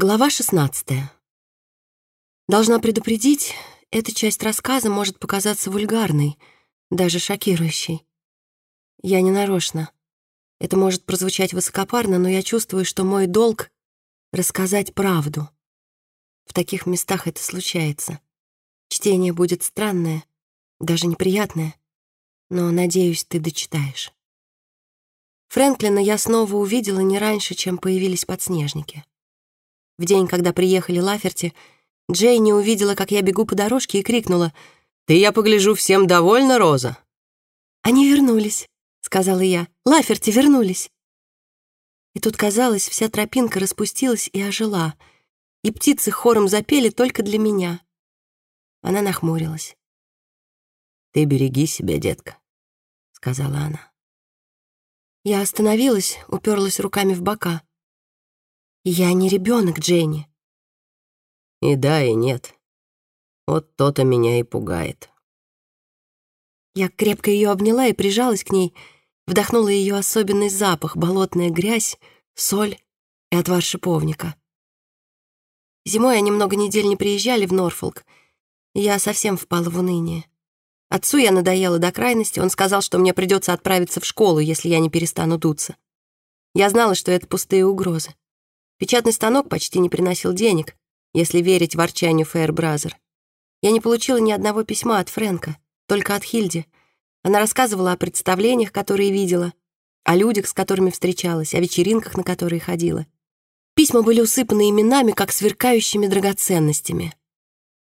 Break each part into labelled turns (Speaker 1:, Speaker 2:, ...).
Speaker 1: Глава 16. Должна предупредить, эта часть рассказа может показаться вульгарной, даже шокирующей. Я не нарочно. Это может прозвучать высокопарно, но я чувствую, что мой долг — рассказать правду. В таких местах это случается. Чтение будет странное, даже неприятное, но, надеюсь, ты дочитаешь. Фрэнклина я снова увидела не раньше, чем появились подснежники. В день, когда приехали Лаферти, Джейни увидела, как я бегу по дорожке и крикнула «Ты, я погляжу, всем довольна, Роза?» «Они вернулись», — сказала я. «Лаферти вернулись». И тут, казалось, вся тропинка распустилась и ожила, и птицы хором запели только для меня. Она нахмурилась.
Speaker 2: «Ты береги себя, детка», — сказала она.
Speaker 1: Я остановилась, уперлась руками в бока. Я не ребенок, Дженни.
Speaker 2: И да, и нет. Вот то-то меня и пугает.
Speaker 1: Я крепко ее обняла и прижалась к ней, вдохнула ее особенный запах, болотная грязь, соль и отвар шиповника. Зимой они много недель не приезжали в Норфолк, и я совсем впала в уныние. Отцу я надоела до крайности, он сказал, что мне придется отправиться в школу, если я не перестану дуться. Я знала, что это пустые угрозы. Печатный станок почти не приносил денег, если верить ворчанию Фэйр-Бразер. Я не получила ни одного письма от Фрэнка, только от Хильди. Она рассказывала о представлениях, которые видела, о людях, с которыми встречалась, о вечеринках, на которые ходила. Письма были усыпаны именами, как сверкающими драгоценностями.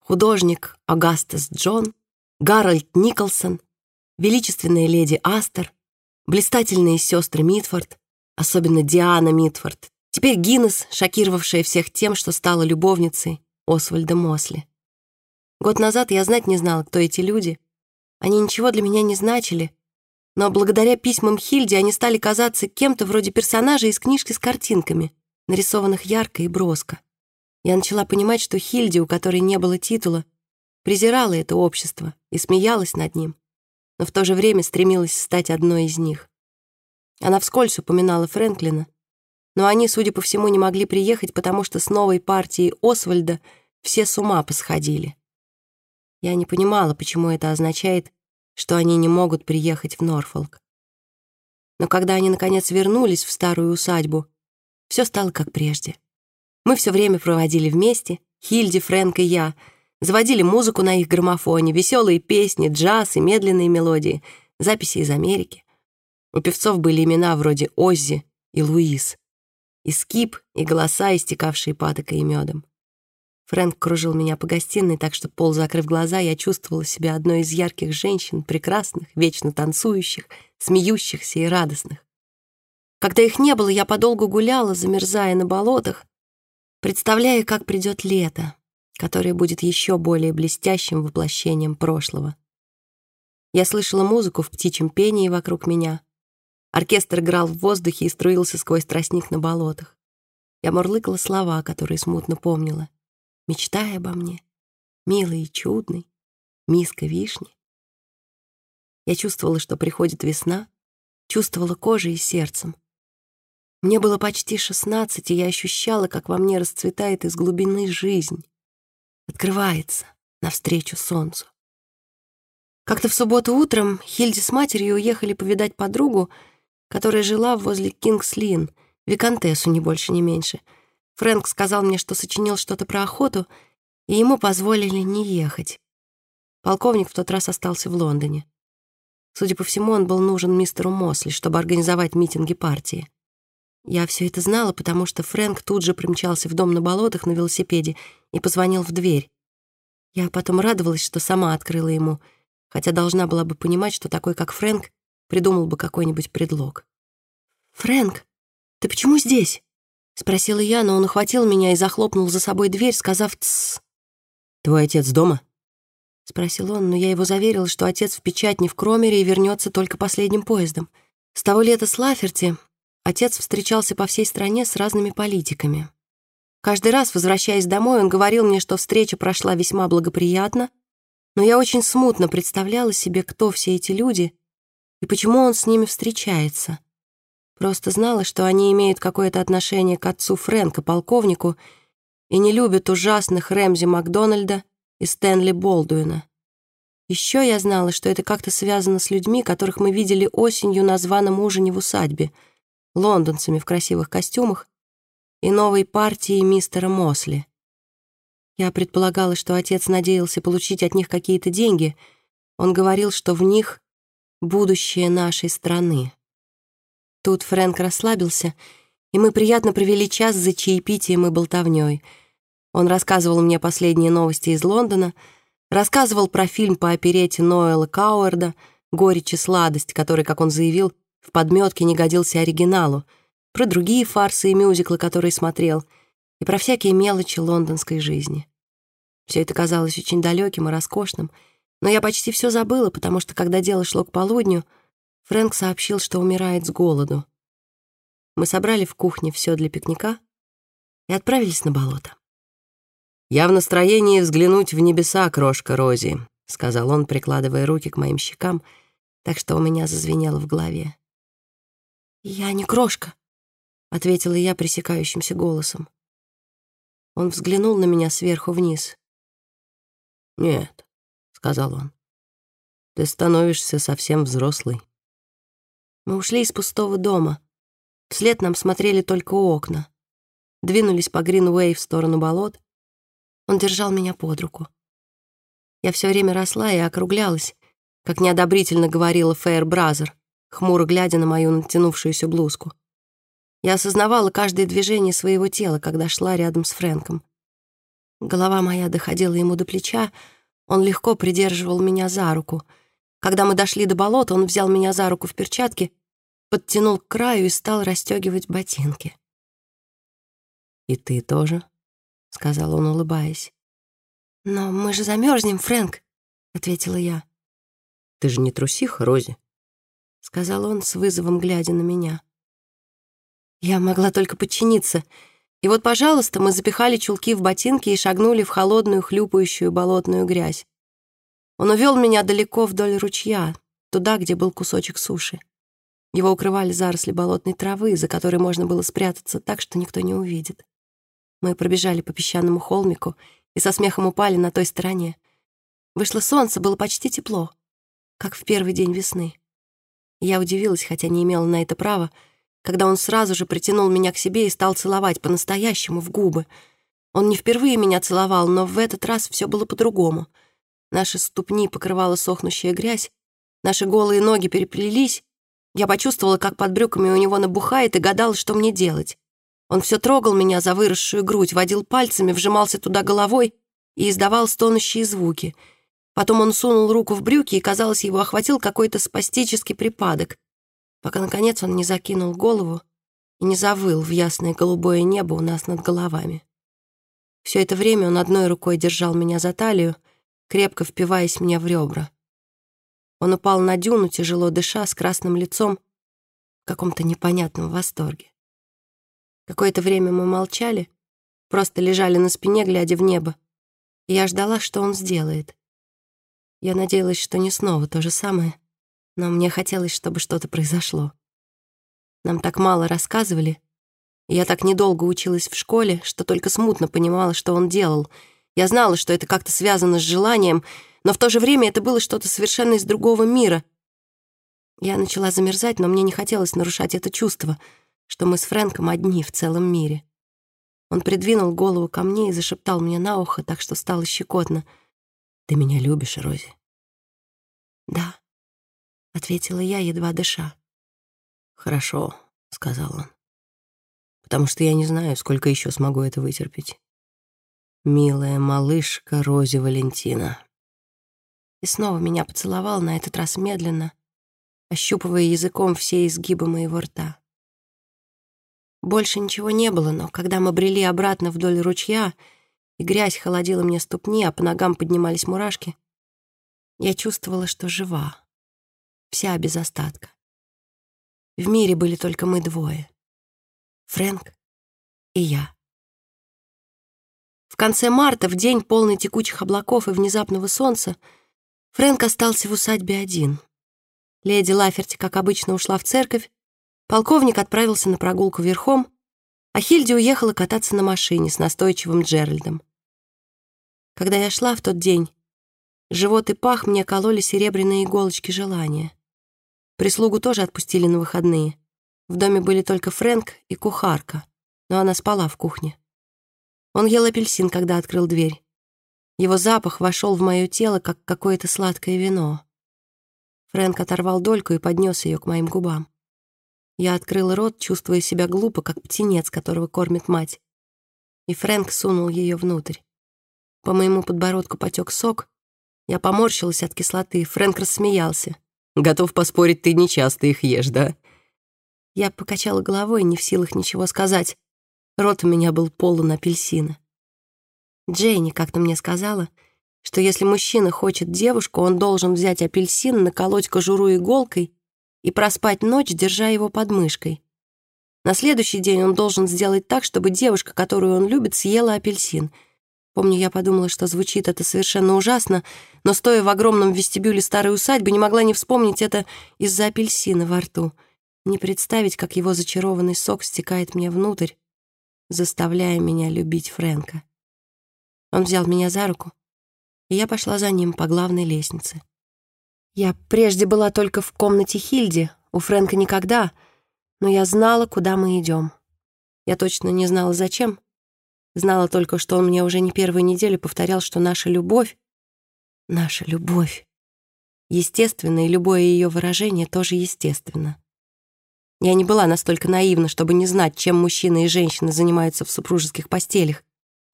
Speaker 1: Художник Агастас Джон, Гарольд Николсон, величественная леди Астер, блистательные сестры Митфорд, особенно Диана Митфорд, Теперь Гиннес, шокировавшая всех тем, что стала любовницей Освальда Мосли. Год назад я знать не знала, кто эти люди. Они ничего для меня не значили, но благодаря письмам Хильди они стали казаться кем-то вроде персонажа из книжки с картинками, нарисованных ярко и броско. Я начала понимать, что Хильди, у которой не было титула, презирала это общество и смеялась над ним, но в то же время стремилась стать одной из них. Она вскользь упоминала Фрэнклина, но они, судя по всему, не могли приехать, потому что с новой партией Освальда все с ума посходили. Я не понимала, почему это означает, что они не могут приехать в Норфолк. Но когда они, наконец, вернулись в старую усадьбу, все стало как прежде. Мы все время проводили вместе, Хильди, Фрэнк и я, заводили музыку на их граммофоне, веселые песни, джаз и медленные мелодии, записи из Америки. У певцов были имена вроде Оззи и Луис и скип, и голоса, истекавшие патокой и медом. Фрэнк кружил меня по гостиной, так что, пол закрыв глаза, я чувствовала себя одной из ярких женщин, прекрасных, вечно танцующих, смеющихся и радостных. Когда их не было, я подолгу гуляла, замерзая на болотах, представляя, как придет лето, которое будет еще более блестящим воплощением прошлого. Я слышала музыку в птичьем пении вокруг меня, Оркестр играл в воздухе и струился сквозь тростник на болотах. Я мурлыкала слова, которые смутно помнила. «Мечтай обо мне, милый и чудный, миска вишни». Я чувствовала, что приходит весна, чувствовала кожей и сердцем. Мне было почти шестнадцать, и я ощущала, как во мне расцветает из глубины жизнь, открывается навстречу солнцу. Как-то в субботу утром Хильди с матерью уехали повидать подругу, которая жила возле Кингс-Лин, виконтессу, не больше, не меньше. Фрэнк сказал мне, что сочинил что-то про охоту, и ему позволили не ехать. Полковник в тот раз остался в Лондоне. Судя по всему, он был нужен мистеру Мосли, чтобы организовать митинги партии. Я все это знала, потому что Фрэнк тут же примчался в дом на болотах на велосипеде и позвонил в дверь. Я потом радовалась, что сама открыла ему, хотя должна была бы понимать, что такой, как Фрэнк, придумал бы какой-нибудь предлог. «Фрэнк, ты почему здесь?» — спросила я, но он ухватил меня и захлопнул за собой дверь, сказав «тссс».
Speaker 2: «Твой отец дома?»
Speaker 1: — спросил он, но я его заверила, что отец в печатне в Кромере и вернется только последним поездом. С того лета с Лаферти отец встречался по всей стране с разными политиками. Каждый раз, возвращаясь домой, он говорил мне, что встреча прошла весьма благоприятно, но я очень смутно представляла себе, кто все эти люди и почему он с ними встречается. Просто знала, что они имеют какое-то отношение к отцу Фрэнка, полковнику, и не любит ужасных Рэмзи Макдональда и Стэнли Болдуина. Еще я знала, что это как-то связано с людьми, которых мы видели осенью на званом ужине в усадьбе, лондонцами в красивых костюмах и новой партией мистера Мосли. Я предполагала, что отец надеялся получить от них какие-то деньги. Он говорил, что в них будущее нашей страны. Тут Фрэнк расслабился, и мы приятно провели час за чаепитием и болтовнёй. Он рассказывал мне последние новости из Лондона — Рассказывал про фильм по оперете Ноэла Кауэрда «Горечь и сладость», который, как он заявил, в подметке не годился оригиналу, про другие фарсы и мюзиклы, которые смотрел, и про всякие мелочи лондонской жизни. Все это казалось очень далеким и роскошным, но я почти все забыла, потому что, когда дело шло к полудню, Фрэнк сообщил, что умирает с голоду. Мы собрали в кухне все для пикника и отправились на болото.
Speaker 2: «Я в настроении взглянуть в небеса, крошка Рози», — сказал он, прикладывая руки к моим щекам, так что у меня зазвенело в голове.
Speaker 1: «Я не крошка», — ответила я пресекающимся голосом. Он взглянул на меня сверху вниз.
Speaker 2: «Нет», — сказал он, — «ты становишься совсем взрослый».
Speaker 1: Мы ушли из пустого дома. Вслед нам смотрели только окна. Двинулись по Гринвей в сторону болот, он держал меня под руку. Я все время росла и округлялась, как неодобрительно говорила Фэйр Бразер, хмуро глядя на мою натянувшуюся блузку. Я осознавала каждое движение своего тела, когда шла рядом с Фрэнком. Голова моя доходила ему до плеча, он легко придерживал меня за руку. Когда мы дошли до болота, он взял меня за руку в перчатке, подтянул к краю и стал расстегивать ботинки.
Speaker 2: «И ты тоже?» — сказал он, улыбаясь.
Speaker 1: «Но мы же замерзнем, Фрэнк», — ответила я.
Speaker 2: «Ты же не трусиха, Рози», — сказал он с вызовом, глядя на меня.
Speaker 1: Я могла только подчиниться. И вот, пожалуйста, мы запихали чулки в ботинки и шагнули в холодную, хлюпающую болотную грязь. Он увел меня далеко вдоль ручья, туда, где был кусочек суши. Его укрывали заросли болотной травы, за которой можно было спрятаться так, что никто не увидит. Мы пробежали по песчаному холмику и со смехом упали на той стороне. Вышло солнце, было почти тепло, как в первый день весны. Я удивилась, хотя не имела на это права, когда он сразу же притянул меня к себе и стал целовать по-настоящему в губы. Он не впервые меня целовал, но в этот раз все было по-другому. Наши ступни покрывала сохнущая грязь, наши голые ноги переплелись. Я почувствовала, как под брюками у него набухает, и гадала, что мне делать. Он все трогал меня за выросшую грудь, водил пальцами, вжимался туда головой и издавал стонущие звуки. Потом он сунул руку в брюки, и, казалось, его охватил какой-то спастический припадок, пока, наконец, он не закинул голову и не завыл в ясное голубое небо у нас над головами. Все это время он одной рукой держал меня за талию, крепко впиваясь мне в ребра. Он упал на дюну, тяжело дыша, с красным лицом, в каком-то непонятном восторге. Какое-то время мы молчали, просто лежали на спине, глядя в небо. И я ждала, что он сделает. Я надеялась, что не снова то же самое, но мне хотелось, чтобы что-то произошло. Нам так мало рассказывали, и я так недолго училась в школе, что только смутно понимала, что он делал. Я знала, что это как-то связано с желанием, но в то же время это было что-то совершенно из другого мира. Я начала замерзать, но мне не хотелось нарушать это чувство — что мы с Фрэнком одни в целом мире. Он придвинул голову ко мне и зашептал мне на ухо, так что стало щекотно. «Ты меня любишь, Рози?» «Да», — ответила я, едва дыша.
Speaker 2: «Хорошо», — сказал он, «потому что я не знаю, сколько еще смогу это вытерпеть. Милая малышка Рози Валентина».
Speaker 1: И снова меня поцеловал, на этот раз медленно, ощупывая языком все изгибы моего рта. Больше ничего не было, но когда мы брели обратно вдоль ручья, и грязь холодила мне ступни, а по ногам поднимались мурашки, я чувствовала, что жива, вся без остатка. В мире были только мы двое — Фрэнк и я. В конце марта, в день полный текучих облаков и внезапного солнца, Фрэнк остался в усадьбе один. Леди Лаферти, как обычно, ушла в церковь, Полковник отправился на прогулку верхом, А Хильди уехала кататься на машине с настойчивым Джеральдом. Когда я шла в тот день, живот и пах мне кололи серебряные иголочки желания. Прислугу тоже отпустили на выходные. В доме были только Фрэнк и кухарка, но она спала в кухне. Он ел апельсин, когда открыл дверь. Его запах вошел в мое тело, как какое-то сладкое вино. Фрэнк оторвал дольку и поднес ее к моим губам. Я открыл рот, чувствуя себя глупо, как птенец, которого кормит мать. И Фрэнк сунул ее внутрь. По моему подбородку потек сок. Я поморщилась от кислоты. Фрэнк рассмеялся.
Speaker 2: Готов поспорить, ты нечасто их ешь, да?
Speaker 1: Я покачала головой, не в силах ничего сказать. Рот у меня был полон апельсина. Джейни как-то мне сказала, что если мужчина хочет девушку, он должен взять апельсин, наколоть кожуру иголкой и проспать ночь, держа его под мышкой. На следующий день он должен сделать так, чтобы девушка, которую он любит, съела апельсин — Помню, я подумала, что звучит это совершенно ужасно, но, стоя в огромном вестибюле старой усадьбы, не могла не вспомнить это из-за апельсина во рту, не представить, как его зачарованный сок стекает мне внутрь, заставляя меня любить Фрэнка. Он взял меня за руку, и я пошла за ним по главной лестнице. Я прежде была только в комнате Хильди, у Фрэнка никогда, но я знала, куда мы идем. Я точно не знала, зачем, Знала только, что он мне уже не первую неделю повторял, что наша любовь... Наша любовь. Естественно, и любое ее выражение тоже естественно. Я не была настолько наивна, чтобы не знать, чем мужчины и женщины занимаются в супружеских постелях.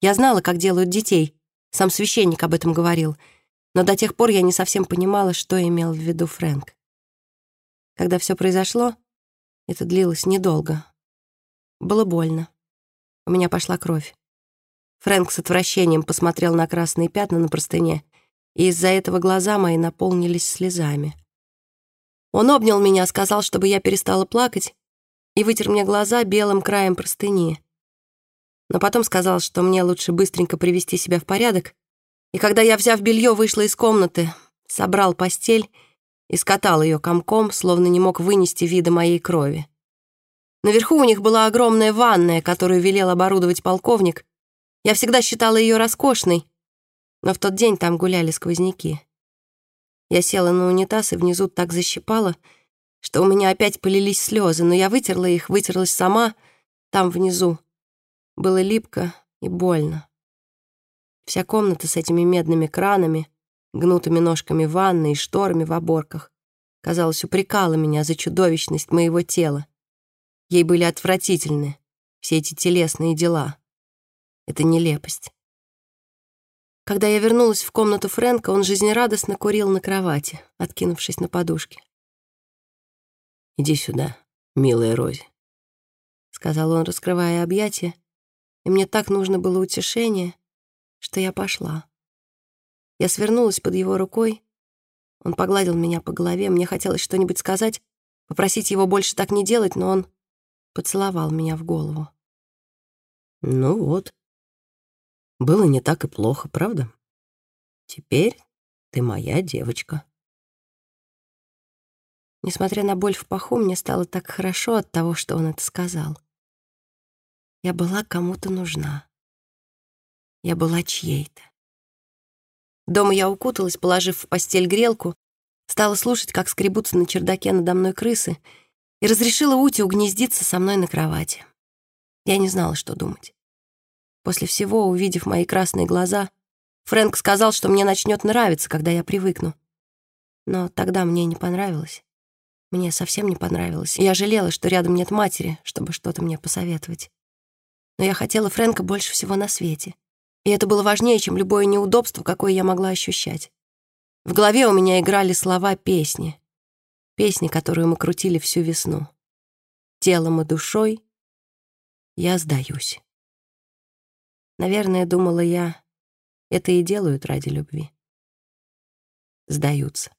Speaker 1: Я знала, как делают детей. Сам священник об этом говорил. Но до тех пор я не совсем понимала, что имел в виду Фрэнк. Когда все произошло, это длилось недолго. Было больно. У меня пошла кровь. Фрэнк с отвращением посмотрел на красные пятна на простыне, и из-за этого глаза мои наполнились слезами. Он обнял меня, сказал, чтобы я перестала плакать, и вытер мне глаза белым краем простыни. Но потом сказал, что мне лучше быстренько привести себя в порядок, и когда я, взяв белье, вышла из комнаты, собрал постель и скатал ее комком, словно не мог вынести вида моей крови. Наверху у них была огромная ванная, которую велел оборудовать полковник, я всегда считала ее роскошной, но в тот день там гуляли сквозняки. Я села на унитаз и внизу так защипала, что у меня опять полились слезы, но я вытерла их, вытерлась сама, там внизу. Было липко и больно. Вся комната с этими медными кранами, гнутыми ножками ванны и шторами в оборках, казалось, упрекала меня за чудовищность моего тела. Ей были отвратительны все эти телесные дела. Это нелепость. Когда я вернулась в комнату Фрэнка, он жизнерадостно курил на кровати, откинувшись на подушке.
Speaker 2: «Иди сюда, милая Рози», — сказал он, раскрывая объятия, и мне так нужно было утешение, что я пошла. Я свернулась под его рукой, он погладил меня по голове, мне хотелось что-нибудь сказать, попросить его больше так не делать, но он поцеловал меня в голову. «Ну вот, было не так и плохо, правда? Теперь ты моя девочка.
Speaker 1: Несмотря на боль в паху, мне стало так хорошо от того, что он это сказал. Я была кому-то нужна. Я была чьей-то. Дома я укуталась, положив в постель грелку, стала слушать, как скребутся на чердаке надо мной крысы, и разрешила Ути угнездиться со мной на кровати. Я не знала, что думать. После всего, увидев мои красные глаза, Фрэнк сказал, что мне начнет нравиться, когда я привыкну. Но тогда мне не понравилось. Мне совсем не понравилось. я жалела, что рядом нет матери, чтобы что-то мне посоветовать. Но я хотела Фрэнка больше всего на свете. И это было важнее, чем любое неудобство, какое я могла ощущать. В голове у меня играли слова песни. Песни, которую мы крутили всю весну. Телом и душой я сдаюсь. Наверное, думала я, это и делают ради любви. Сдаются.